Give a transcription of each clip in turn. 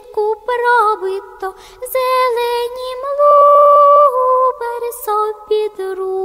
влітку пробито зеленім лубер собі друг.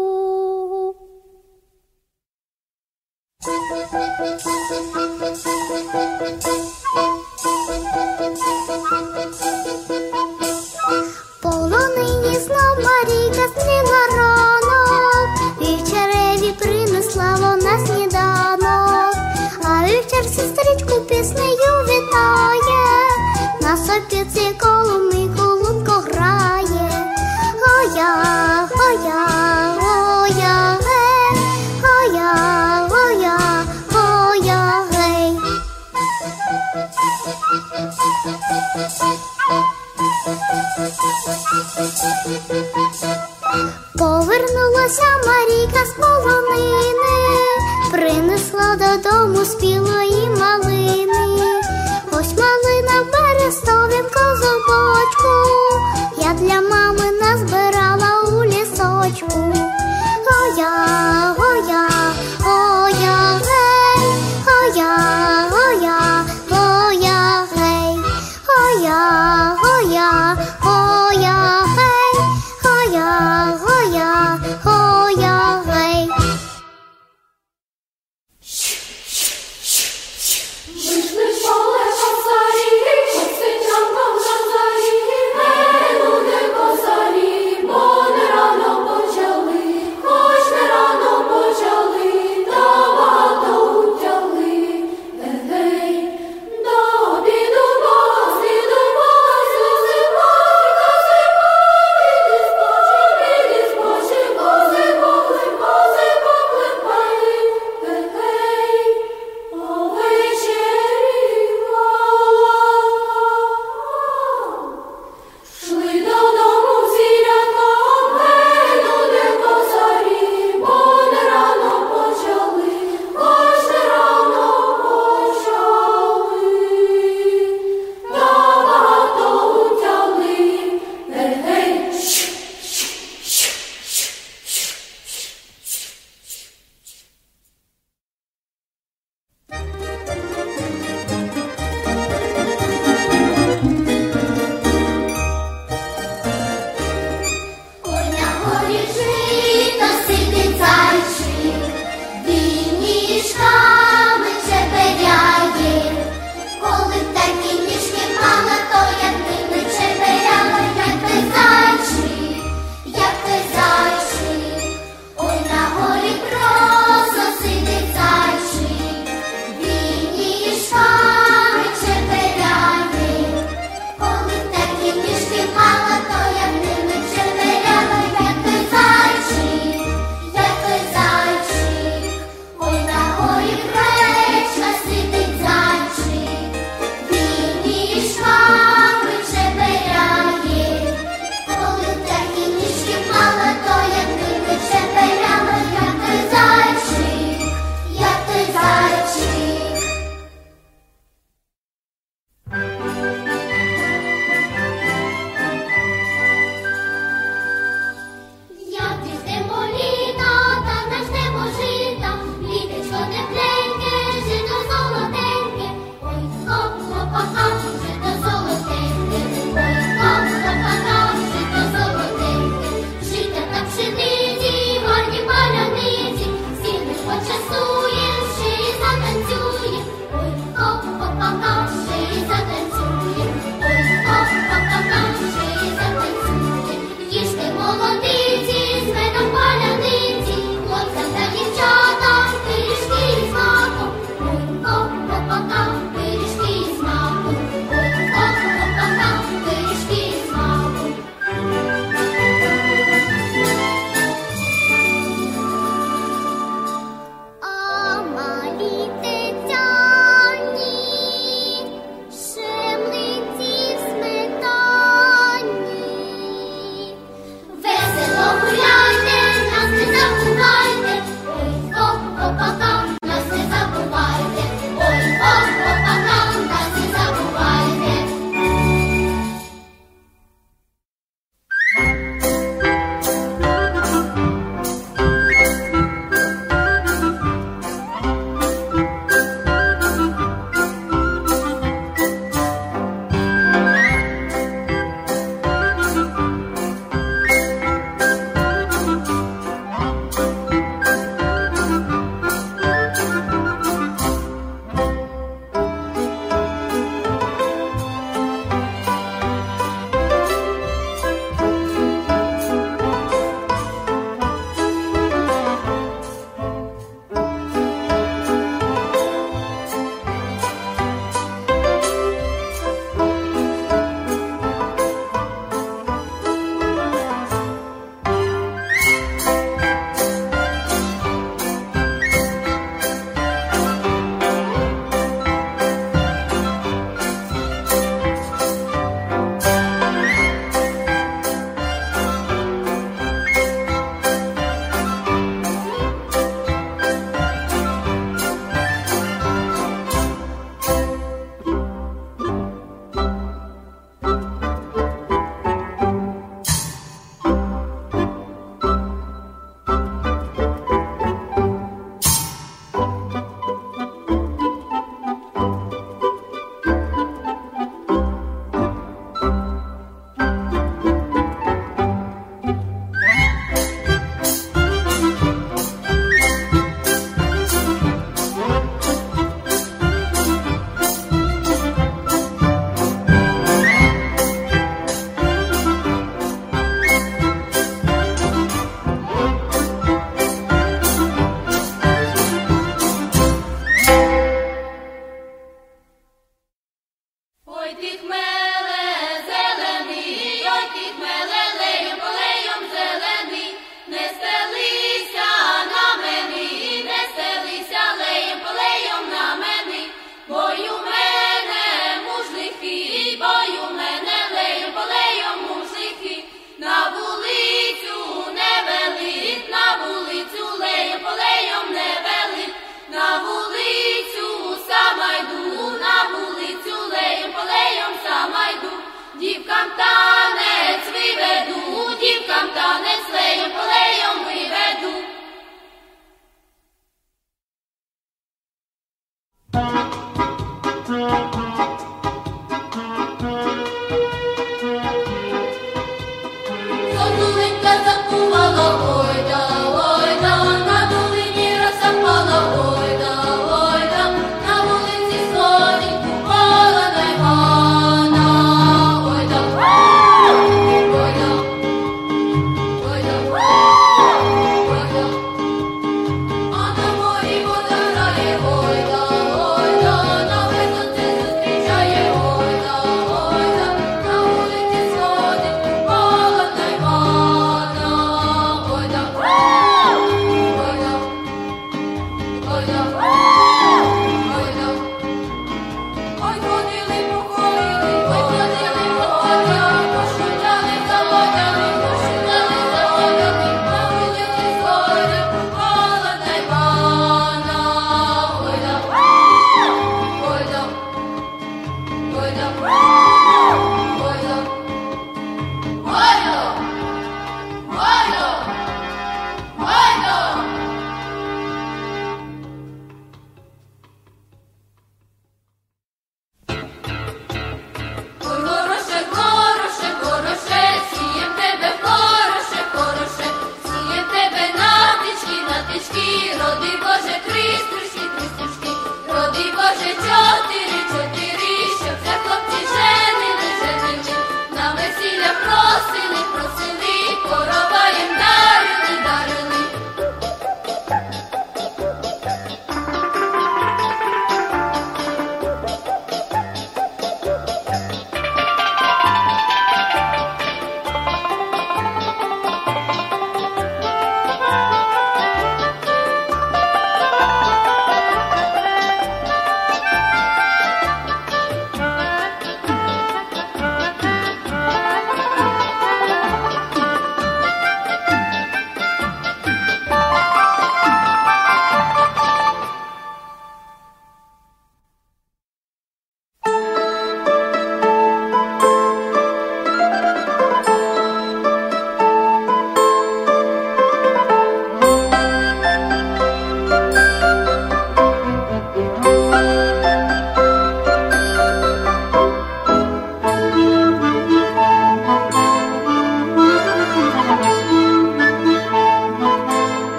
Танець виведу, дівкам танець леєм полеєм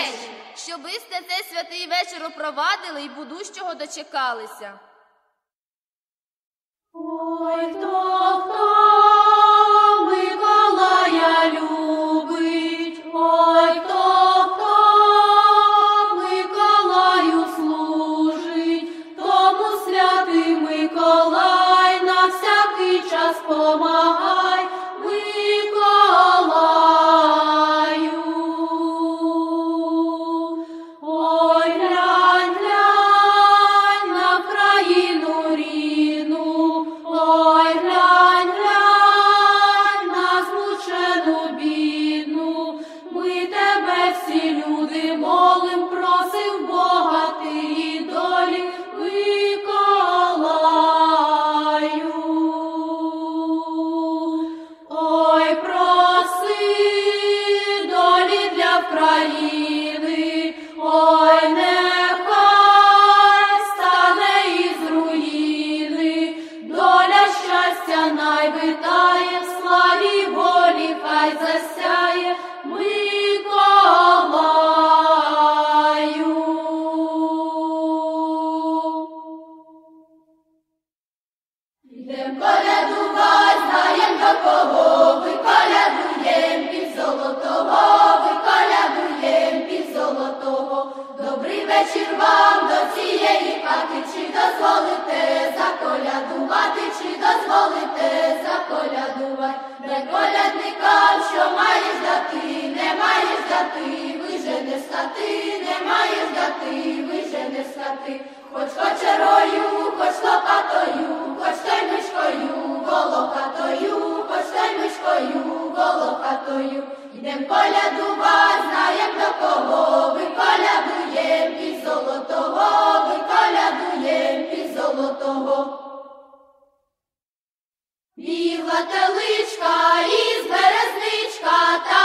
вечір, щоби сте цей святий вечір опровадили і будущого дочекалися. Ой, то, хто здати, не має здати, виже не стати, не має здати, виже не стати, хоч кочерою, хоч лопатою, хоч таймишкою, волокатою, хоч таймишкою, волокатою, йдем полядува, знаєм до кого, ви полядуєм під золотого, ви полядуєм під золотого. Біла теличка із березничка та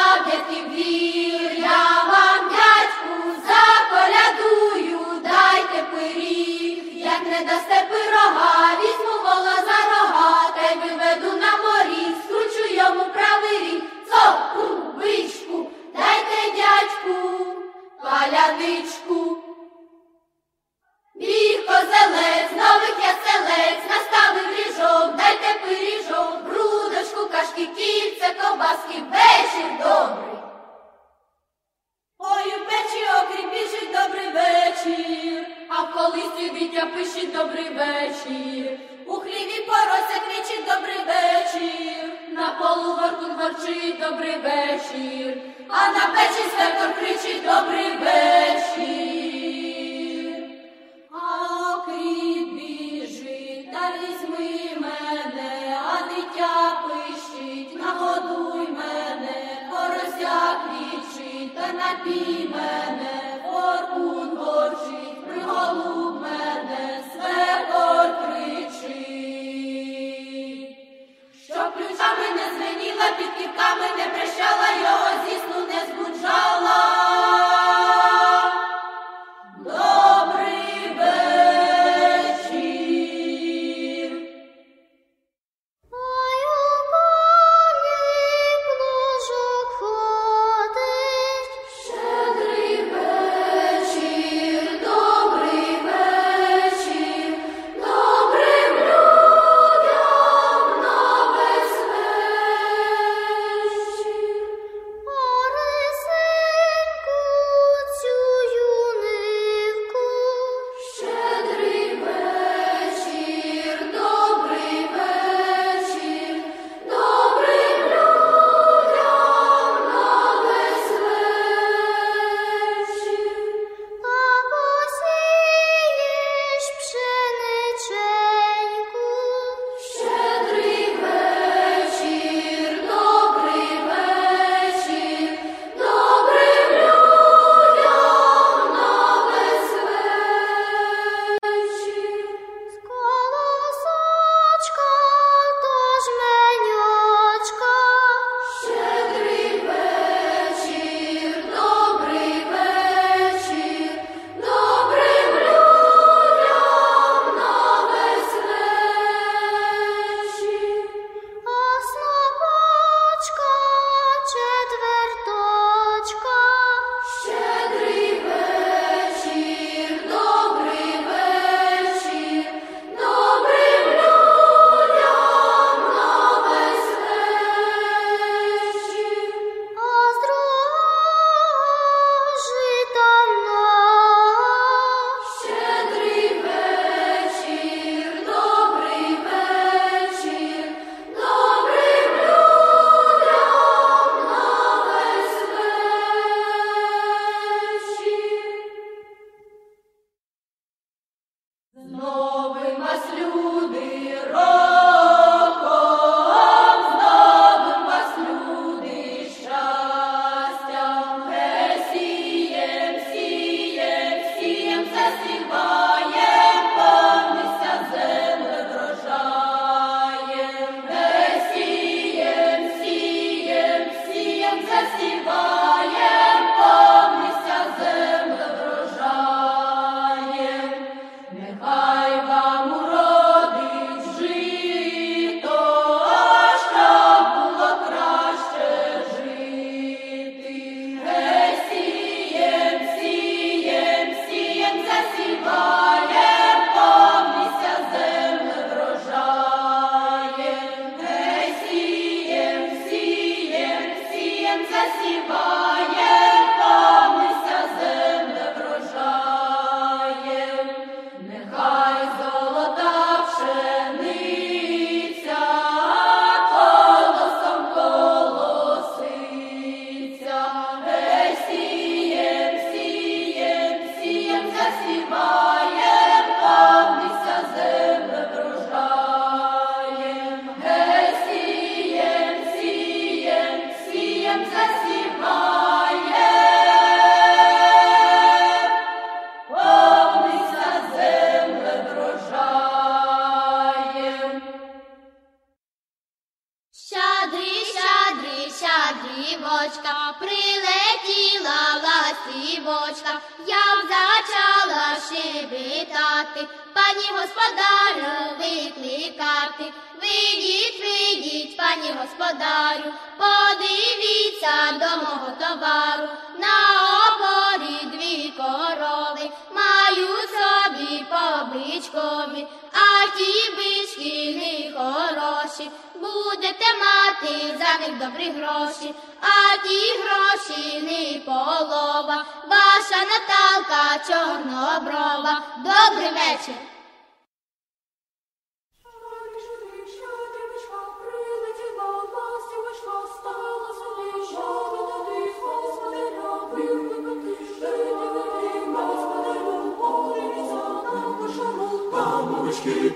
добрі гроші, а ті гроші не полова. Ваша Наталка чорноброва. Добрий вечір.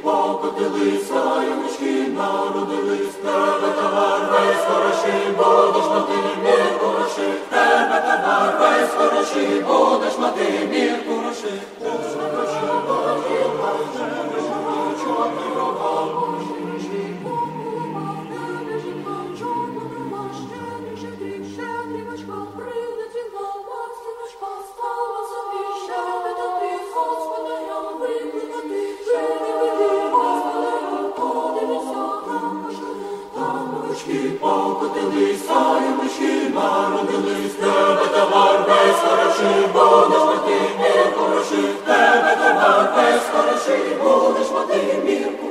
Ямочки покотилися, ямочки народились, тебе товар весь хороший, будеш мати мір хороший, тебе товар весь хороший, будеш мати мір хороший. Ямочки покотилися, ямочки народились, тебе товар весь хороший, будеш мати мір хороший, тебе товар весь хороший, будеш мати мір